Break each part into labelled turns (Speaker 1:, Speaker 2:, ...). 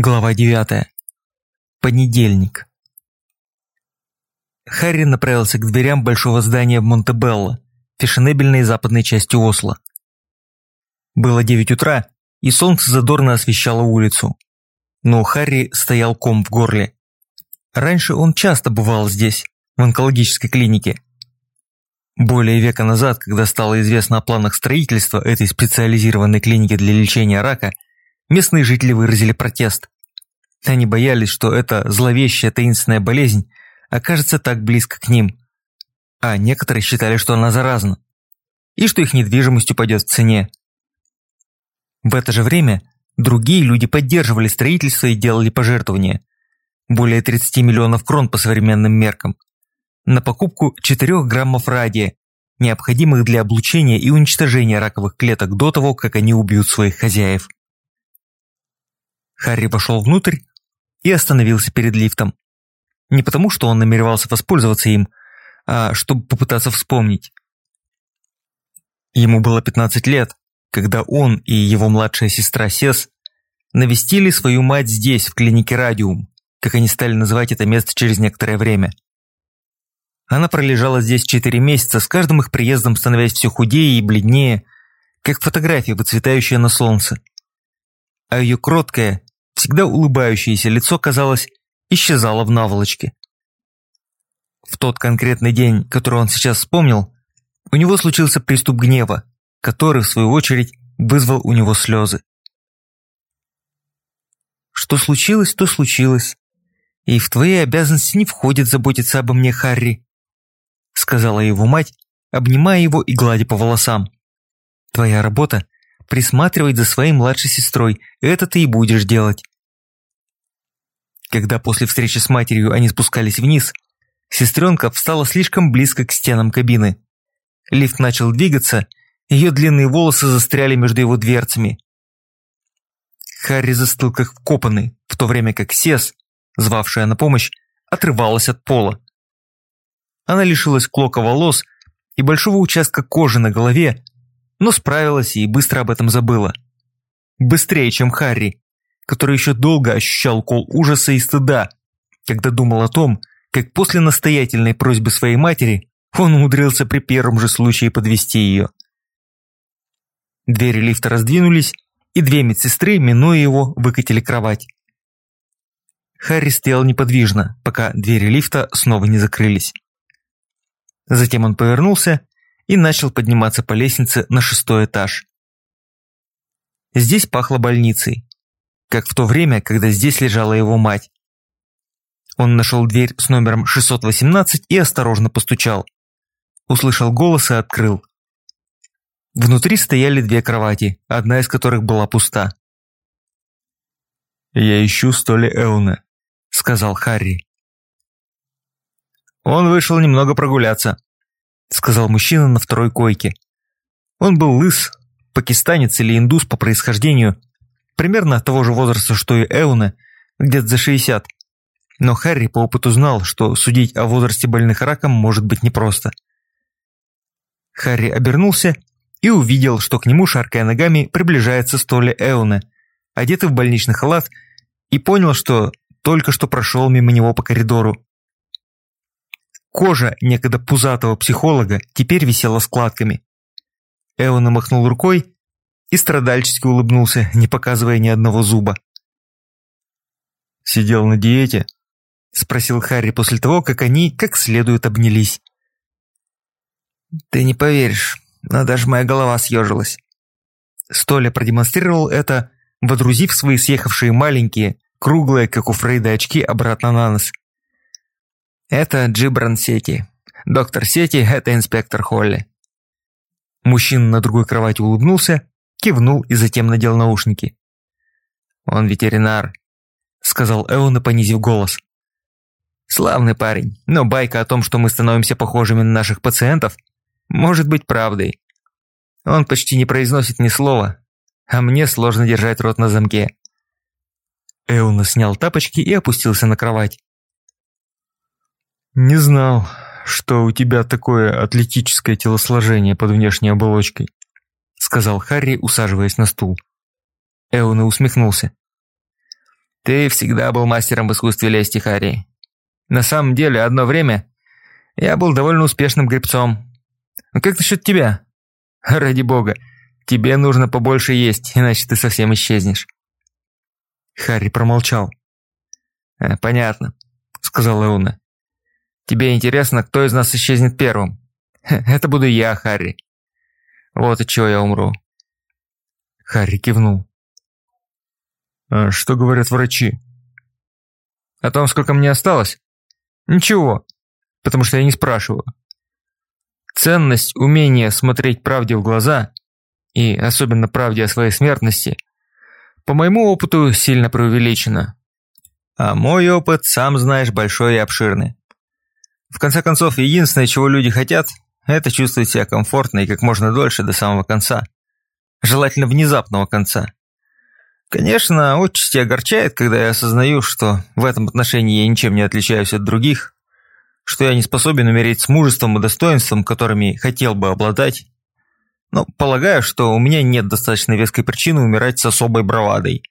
Speaker 1: Глава 9. Понедельник. Харри направился к дверям большого здания в Монтебелло, фешенебельной западной части Осло. Было 9 утра, и солнце задорно освещало улицу. Но Харри стоял ком в горле. Раньше он часто бывал здесь, в онкологической клинике. Более века назад, когда стало известно о планах строительства этой специализированной клиники для лечения рака – Местные жители выразили протест. Они боялись, что эта зловещая таинственная болезнь окажется так близко к ним. А некоторые считали, что она заразна. И что их недвижимость упадет в цене. В это же время другие люди поддерживали строительство и делали пожертвования. Более 30 миллионов крон по современным меркам. На покупку 4 граммов радия, необходимых для облучения и уничтожения раковых клеток до того, как они убьют своих хозяев. Харри вошел внутрь и остановился перед лифтом. Не потому, что он намеревался воспользоваться им, а чтобы попытаться вспомнить. Ему было 15 лет, когда он и его младшая сестра Сес навестили свою мать здесь, в клинике Радиум, как они стали называть это место через некоторое время. Она пролежала здесь 4 месяца, с каждым их приездом становясь все худее и бледнее, как фотография, выцветающая на солнце. А ее кроткое, всегда улыбающееся лицо, казалось, исчезало в наволочке. В тот конкретный день, который он сейчас вспомнил, у него случился приступ гнева, который, в свою очередь, вызвал у него слезы. «Что случилось, то случилось. И в твои обязанности не входит заботиться обо мне, Харри», сказала его мать, обнимая его и гладя по волосам. «Твоя работа присматривать за своей младшей сестрой, это ты и будешь делать. Когда после встречи с матерью они спускались вниз, сестренка встала слишком близко к стенам кабины. Лифт начал двигаться, ее длинные волосы застряли между его дверцами. Харри застыл как вкопанный, в то время как Сес, звавшая на помощь, отрывалась от пола. Она лишилась клока волос и большого участка кожи на голове, но справилась и быстро об этом забыла. Быстрее, чем Харри, который еще долго ощущал кол ужаса и стыда, когда думал о том, как после настоятельной просьбы своей матери он умудрился при первом же случае подвести ее. Двери лифта раздвинулись, и две медсестры, минуя его, выкатили кровать. Харри стоял неподвижно, пока двери лифта снова не закрылись. Затем он повернулся и начал подниматься по лестнице на шестой этаж. Здесь пахло больницей, как в то время, когда здесь лежала его мать. Он нашел дверь с номером 618 и осторожно постучал. Услышал голос и открыл. Внутри стояли две кровати, одна из которых была пуста.
Speaker 2: «Я ищу Столи Элна», — сказал Харри.
Speaker 1: «Он вышел немного прогуляться», — сказал мужчина на второй койке. Он был лыс, пакистанец или индус по происхождению, примерно того же возраста, что и Эуна, где-то за 60. Но Харри по опыту знал, что судить о возрасте больных раком может быть непросто. Харри обернулся и увидел, что к нему, шаркая ногами, приближается Столи Эуна, одетый в больничный халат, и понял, что только что прошел мимо него по коридору. Кожа некогда пузатого психолога теперь висела складками. Эуна махнул рукой и страдальчески улыбнулся, не показывая ни одного зуба.
Speaker 2: «Сидел на диете?»
Speaker 1: – спросил Харри после того, как они как следует обнялись. «Ты не поверишь, но даже моя голова съежилась». Столя продемонстрировал это, водрузив свои съехавшие маленькие, круглые, как у Фрейда, очки обратно на нос. «Это Джибран Сети. Доктор Сети – это инспектор Холли». Мужчина на другой кровати улыбнулся кивнул и затем надел наушники. «Он ветеринар», — сказал Эона, понизив голос. «Славный парень, но байка о том, что мы становимся похожими на наших пациентов, может быть правдой. Он почти не произносит ни слова, а мне сложно держать рот на замке». Эуна снял тапочки и опустился на кровать.
Speaker 2: «Не знал, что у тебя такое атлетическое телосложение под внешней оболочкой»,
Speaker 1: сказал Харри, усаживаясь на стул. Эуна усмехнулся. Ты всегда был мастером в искусстве лести, Харри. На самом деле, одно время я был довольно успешным гребцом. Но как насчет тебя? Ради бога, тебе нужно побольше есть, иначе ты совсем исчезнешь. Харри промолчал. «Э, «Понятно», — сказал Эуна. «Тебе интересно, кто из нас исчезнет первым? Это буду я, Харри. Вот от чего я умру». Харри кивнул.
Speaker 2: «А что говорят врачи?»
Speaker 1: «О том, сколько мне осталось? Ничего, потому что я не спрашиваю. Ценность умения смотреть правде в глаза, и особенно правде о своей смертности, по моему опыту сильно преувеличена. А мой опыт, сам знаешь, большой и обширный. В конце концов, единственное, чего люди хотят, это чувствовать себя комфортно и как можно дольше до самого конца. Желательно внезапного конца. Конечно, отчасти огорчает, когда я осознаю, что в этом отношении я ничем не отличаюсь от других, что я не способен умереть с мужеством и достоинством, которыми хотел бы обладать. Но полагаю, что у меня нет достаточно веской причины умирать с особой бравадой.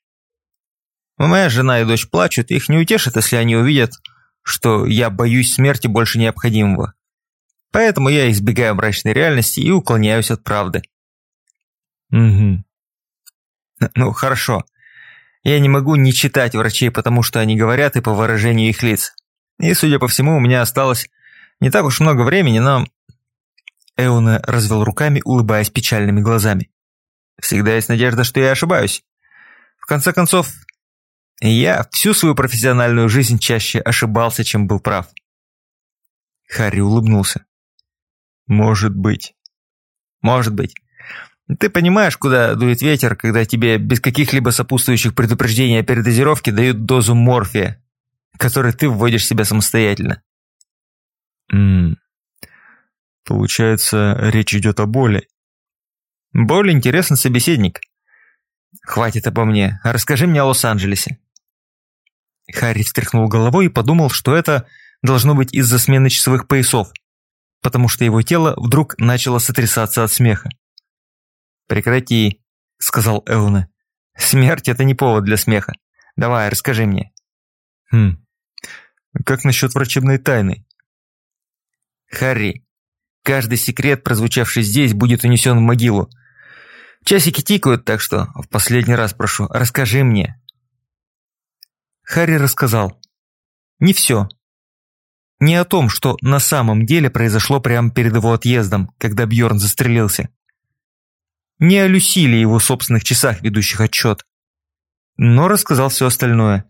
Speaker 1: Моя жена и дочь плачут, их не утешит, если они увидят, что я боюсь смерти больше необходимого. Поэтому я избегаю мрачной реальности и уклоняюсь от правды.
Speaker 2: Угу.
Speaker 1: Ну, хорошо. Я не могу не читать врачей, потому что они говорят и по выражению их лиц. И, судя по всему, у меня осталось не так уж много времени, но... Эуна развел руками, улыбаясь печальными глазами. Всегда есть надежда, что я ошибаюсь. В конце концов, я всю свою профессиональную жизнь чаще ошибался, чем был прав. Харри улыбнулся.
Speaker 2: Может быть.
Speaker 1: Может быть. Ты понимаешь, куда дует ветер, когда тебе без каких-либо сопутствующих предупреждений о передозировке дают дозу морфия, который ты вводишь себе самостоятельно.
Speaker 2: Ммм. Получается, речь идет о боли.
Speaker 1: Боль интересный собеседник. Хватит обо мне. Расскажи мне о Лос-Анджелесе. Харри встряхнул головой и подумал, что это должно быть из-за смены часовых поясов, потому что его тело вдруг начало сотрясаться от смеха. «Прекрати», — сказал Элна. «Смерть — это не повод для смеха. Давай, расскажи мне».
Speaker 2: «Хм, как насчет врачебной тайны?»
Speaker 1: «Харри, каждый секрет, прозвучавший здесь, будет унесен в могилу. Часики тикают, так что в последний раз прошу, расскажи мне». Харри рассказал. Не все. Не о том, что на самом деле произошло прямо перед его отъездом, когда Бьорн застрелился. Не о Люси или его собственных часах, ведущих отчет. Но рассказал все остальное.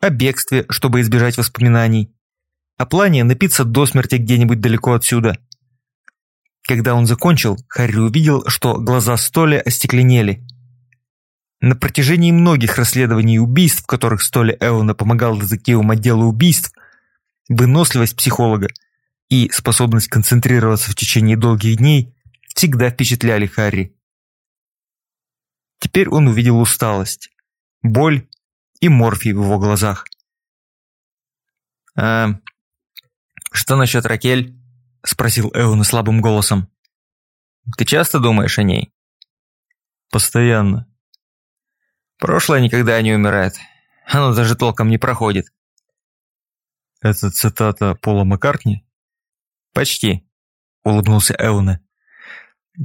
Speaker 1: О бегстве, чтобы избежать воспоминаний. О плане напиться до смерти где-нибудь далеко отсюда. Когда он закончил, Харри увидел, что глаза Столи остекленели. На протяжении многих расследований убийств, в которых Столи Эллона помогал детективам отдела убийств, выносливость психолога и способность концентрироваться в течение долгих дней всегда впечатляли Харри. Теперь он увидел усталость, боль и морфий в его глазах. «А что насчет Ракель?» – спросил Эуна слабым голосом. «Ты часто думаешь о ней?»
Speaker 2: «Постоянно».
Speaker 1: «Прошлое никогда не умирает. Оно даже толком не проходит».
Speaker 2: «Это цитата Пола Маккартни?»
Speaker 1: «Почти», – улыбнулся Эуна.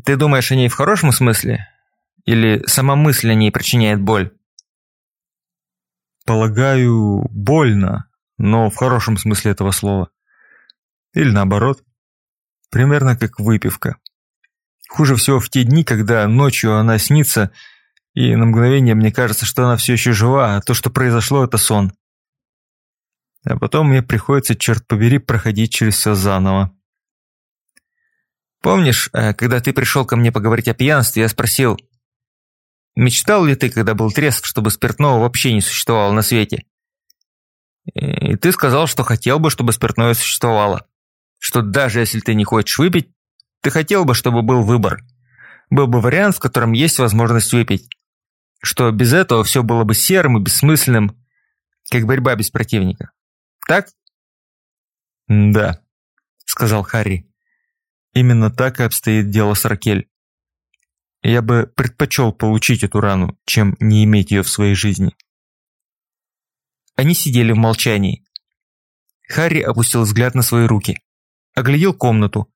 Speaker 1: «Ты думаешь о ней в хорошем смысле? Или сама мысль о ней причиняет боль?
Speaker 2: Полагаю, больно, но в хорошем смысле этого слова. Или наоборот. Примерно как выпивка. Хуже всего в те дни, когда ночью она снится, и на мгновение мне кажется, что она все еще жива, а то, что произошло, это сон. А потом мне приходится, черт побери, проходить через все заново.
Speaker 1: Помнишь, э, когда ты пришел ко мне поговорить о пьянстве, я спросил, Мечтал ли ты, когда был трезв, чтобы спиртного вообще не существовало на свете? И ты сказал, что хотел бы, чтобы спиртное существовало. Что даже если ты не хочешь выпить, ты хотел бы, чтобы был выбор. Был бы вариант, в котором есть возможность выпить. Что без этого все было бы серым и бессмысленным, как борьба без противника. Так?
Speaker 2: «Да», — сказал Харри. «Именно так и обстоит дело с Ракель. Я бы предпочел получить эту рану, чем не иметь ее в своей жизни.
Speaker 1: Они сидели в молчании. Харри опустил взгляд на свои руки. Оглядел комнату.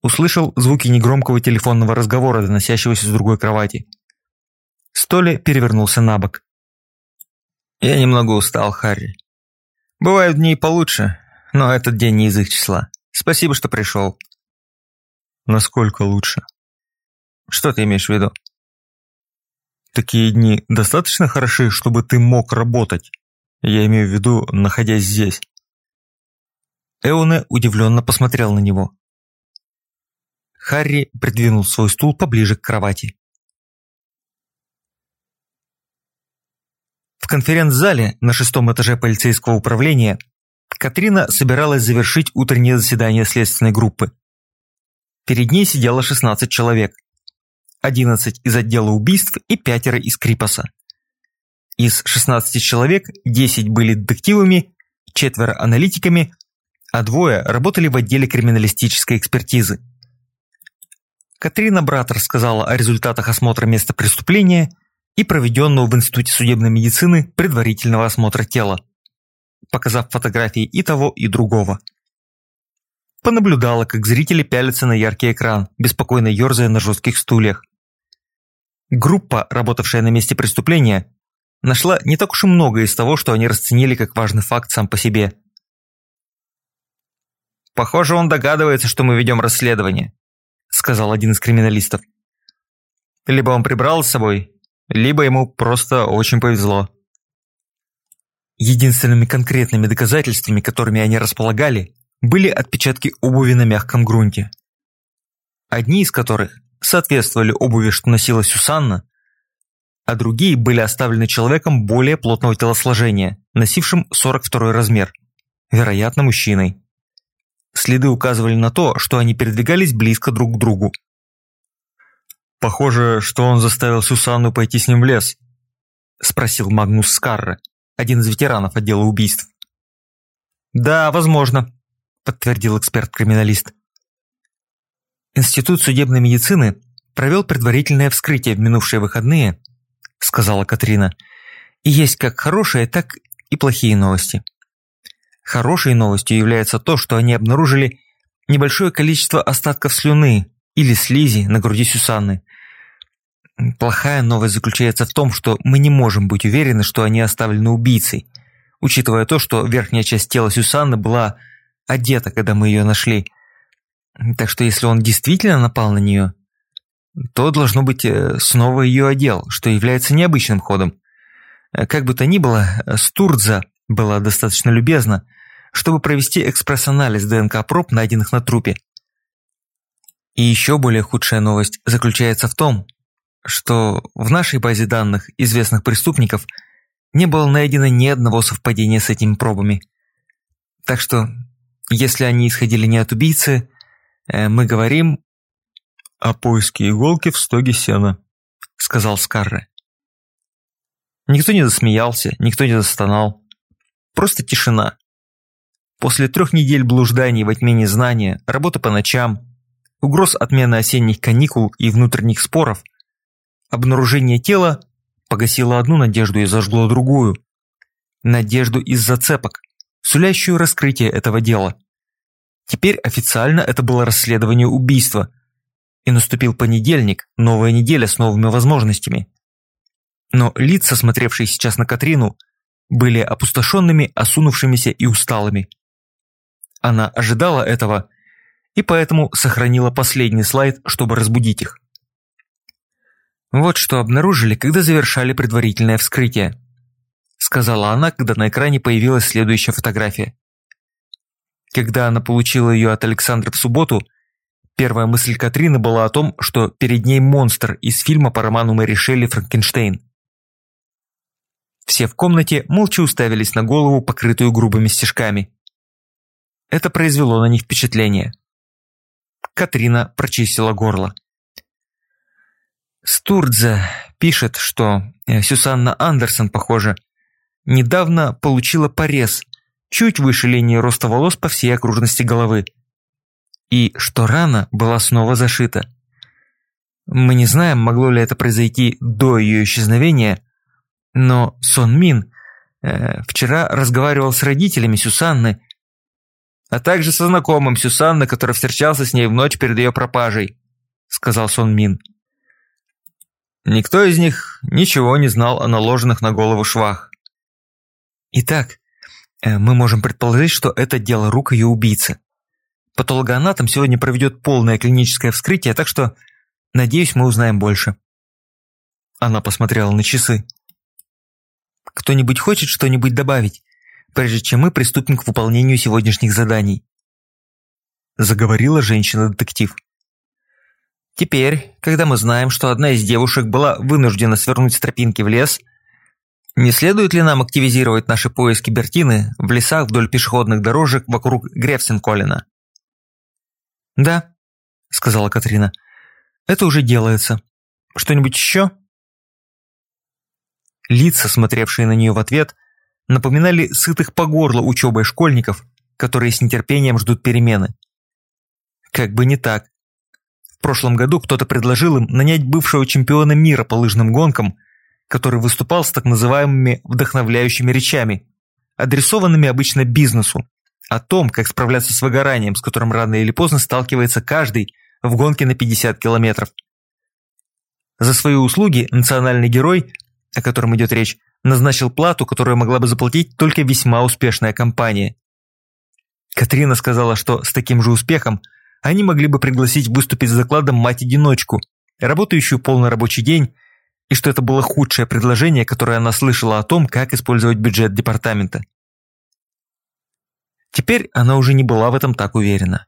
Speaker 1: Услышал звуки негромкого телефонного разговора, доносящегося с другой кровати. Столи перевернулся на бок. «Я немного устал, Харри. Бывают дни получше, но этот день не из их числа. Спасибо, что пришел».
Speaker 2: «Насколько лучше?»
Speaker 1: «Что ты имеешь в виду?»
Speaker 2: «Такие дни достаточно хороши, чтобы ты мог работать?» Я имею в виду, находясь здесь.
Speaker 1: Эоне удивленно посмотрел на него. Харри придвинул свой стул поближе к кровати. В конференц-зале на шестом этаже полицейского управления Катрина собиралась завершить утреннее заседание следственной группы. Перед ней сидело 16 человек. 11 из отдела убийств и пятеро из Крипоса. Из 16 человек 10 были детективами, четверо аналитиками, а двое работали в отделе криминалистической экспертизы. Катрина Брат рассказала о результатах осмотра места преступления и проведенного в Институте судебной медицины предварительного осмотра тела, показав фотографии и того, и другого. Понаблюдала, как зрители пялятся на яркий экран, беспокойно ерзая на жестких стульях. Группа, работавшая на месте преступления, нашла не так уж и много из того, что они расценили как важный факт сам по себе. «Похоже, он догадывается, что мы ведем расследование», сказал один из криминалистов. «Либо он прибрал с собой, либо ему просто очень повезло». Единственными конкретными доказательствами, которыми они располагали, были отпечатки обуви на мягком грунте. Одни из которых соответствовали обуви, что носила Сюсанна, а другие были оставлены человеком более плотного телосложения, носившим 42 размер, вероятно, мужчиной. Следы указывали на то, что они передвигались близко друг к другу.
Speaker 2: «Похоже, что он заставил Сюсанну пойти с ним в лес», – спросил Магнус Скарре, один из ветеранов отдела убийств.
Speaker 1: «Да, возможно», – подтвердил эксперт-криминалист. Институт судебной медицины провел предварительное вскрытие в минувшие выходные – сказала Катрина. «И есть как хорошие, так и плохие новости. Хорошей новостью является то, что они обнаружили небольшое количество остатков слюны или слизи на груди Сюсанны. Плохая новость заключается в том, что мы не можем быть уверены, что они оставлены убийцей, учитывая то, что верхняя часть тела Сюсанны была одета, когда мы ее нашли. Так что если он действительно напал на нее, то, должно быть, э, снова ее одел, что является необычным ходом. Как бы то ни было, Стурдза была достаточно любезна, чтобы провести экспресс-анализ ДНК-проб, найденных на трупе. И еще более худшая новость заключается в том, что в нашей базе данных известных преступников не было найдено ни одного совпадения с этими пробами. Так что, если они исходили не от убийцы, э, мы говорим
Speaker 2: о поиске иголки в стоге сена», — сказал Скарре.
Speaker 1: Никто не засмеялся, никто не застонал. Просто тишина. После трех недель блужданий во тьме незнания, работы по ночам, угроз отмены осенних каникул и внутренних споров, обнаружение тела погасило одну надежду и зажгло другую. Надежду из зацепок, сулящую раскрытие этого дела. Теперь официально это было расследование убийства, и наступил понедельник, новая неделя с новыми возможностями. Но лица, смотревшие сейчас на Катрину, были опустошенными, осунувшимися и усталыми. Она ожидала этого и поэтому сохранила последний слайд, чтобы разбудить их. «Вот что обнаружили, когда завершали предварительное вскрытие», сказала она, когда на экране появилась следующая фотография. Когда она получила ее от Александра в субботу, Первая мысль Катрины была о том, что перед ней монстр из фильма по роману Мэри Шелли «Франкенштейн». Все в комнате молча уставились на голову, покрытую грубыми стежками. Это произвело на них впечатление. Катрина прочистила горло. Стурдзе пишет, что э, Сюсанна Андерсон, похоже, недавно получила порез чуть выше линии роста волос по всей окружности головы и что рана была снова зашита. Мы не знаем, могло ли это произойти до ее исчезновения, но Сон Мин Э, вчера разговаривал с родителями Сюсанны, а также со знакомым Сюсанны, который встречался с ней в ночь перед ее пропажей», — сказал Сон Мин. Никто из них ничего не знал о наложенных на голову швах. Итак, э, мы можем предположить, что это дело рук ее убийцы. Патологоанатом сегодня проведет полное клиническое вскрытие, так что, надеюсь, мы узнаем больше. Она посмотрела на часы. Кто-нибудь хочет что-нибудь добавить, прежде чем мы приступим к выполнению сегодняшних заданий? Заговорила женщина-детектив. Теперь, когда мы знаем, что одна из девушек была вынуждена свернуть с тропинки в лес, не следует ли нам активизировать наши поиски Бертины в лесах вдоль пешеходных дорожек вокруг Грефсенколена? «Да», — сказала Катрина, — «это уже делается. Что-нибудь еще?» Лица, смотревшие на нее в ответ, напоминали сытых по горло учебой школьников, которые с нетерпением ждут перемены. Как бы не так. В прошлом году кто-то предложил им нанять бывшего чемпиона мира по лыжным гонкам, который выступал с так называемыми вдохновляющими речами, адресованными обычно бизнесу, о том, как справляться с выгоранием, с которым рано или поздно сталкивается каждый в гонке на 50 километров. За свои услуги национальный герой о котором идет речь, назначил плату, которую могла бы заплатить только весьма успешная компания. Катрина сказала, что с таким же успехом они могли бы пригласить выступить с закладом мать-одиночку, работающую полный рабочий день, и что это было худшее предложение, которое она слышала о том, как использовать бюджет департамента. Теперь она уже не была в этом так уверена.